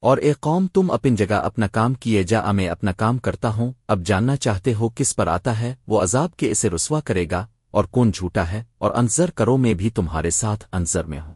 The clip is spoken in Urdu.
اور اے قوم، تم اپن جگہ اپنا کام کیے جا، میں اپنا کام کرتا ہوں۔ اب جاننا چاہتے ہو کس پر آتا ہے، وہ عذاب کے اسے رسوا کرے گا، اور کون جھوٹا ہے، اور انضر کرو، میں بھی تمہارے ساتھ انظر میں ہوں۔